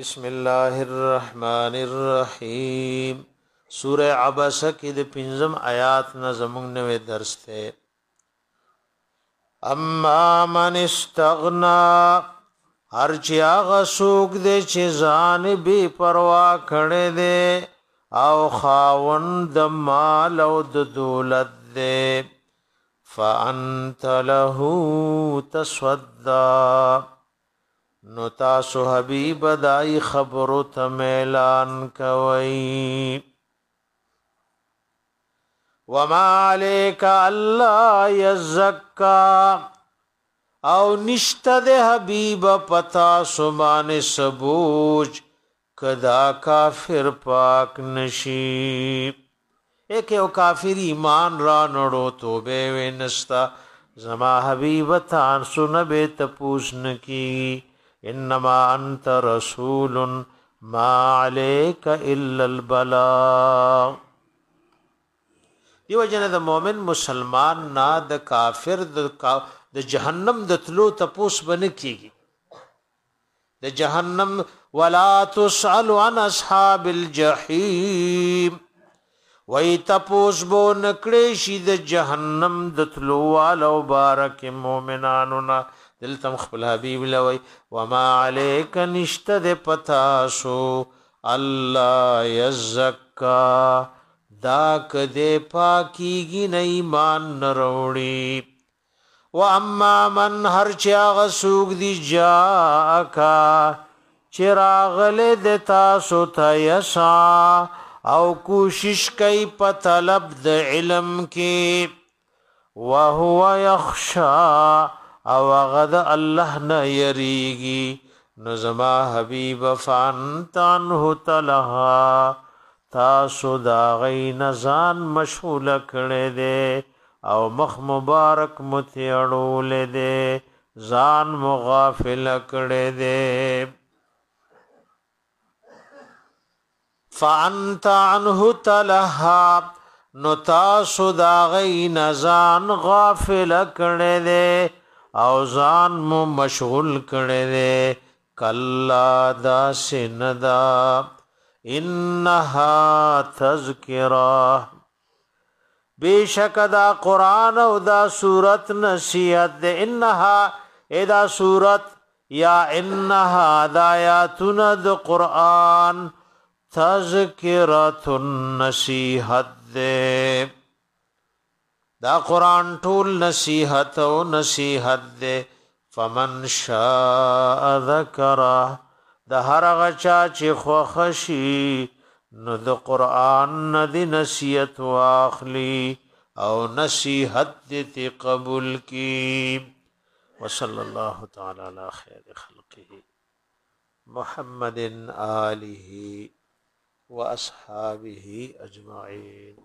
بسم الله الرحمن الرحیم سوره عبسه کې د پنځم آیات نه زموږ نوې درس ته اما من استغنا هر چې هغه څوک دی چې ځان بي پروا کړي دی او خاون د مال او د دولت دی فانت له تسودا نو تاسو حبیب دای خبرو ته اعلان کوي وما عليك الله يزكى او نشته د حبيب پتا سبحان سبوج کدا کافر پاک نشي ایک یو کافر ایمان را نړو توبه ونستا زما حبيب تان سن به تپوس نکی انما انت رسول ما عليك الا البلاغ دیو جن د مؤمن مسلمان نه د کافر د جهنم د تلو تپوس بن کیږي د جهنم ولا تسال عن اصحاب الجحيم وای تپوس بو نکړې شي د جهنم د تلوال او بارک مؤمنانو نا دلتم خپل حبيب لوي وما عليك نشت د پتا سو الله يزکا دا کده پاکیږي نه ایمان نروړي و اما من هر چا غسوق دی جاء کا چراغ له د تاسو ته یسا او کوشش کوي په طلب د علم کې وهو يخشى او غد الله نه يريږي نظما حبيب فانتان هو تلها تاسو دا غي نزان مشغول کړي دي او مخ مبارک متیړول دي ځان مغافل کړي دي فانت عنه تلها نتا سودا غین نزان غافل کړه دے او ځان مو مشغول کړه دے کلا دا سندا انها تذکرا بیشک دا قران او دا صورت نصیحت دے انها ادا صورت یا انها دا یا تن قران تذکرات النصیحت دے دا قرآن ټول نصیحت او نصیحت دے فمن شاء ذکرا د هر غچا چې خوخشي نو د قرآن ندی نصیحت واخلی او نصیحت دې قبول کی وصلی الله تعالی علی خیر خلقه محمد آله واصحابه اجمعين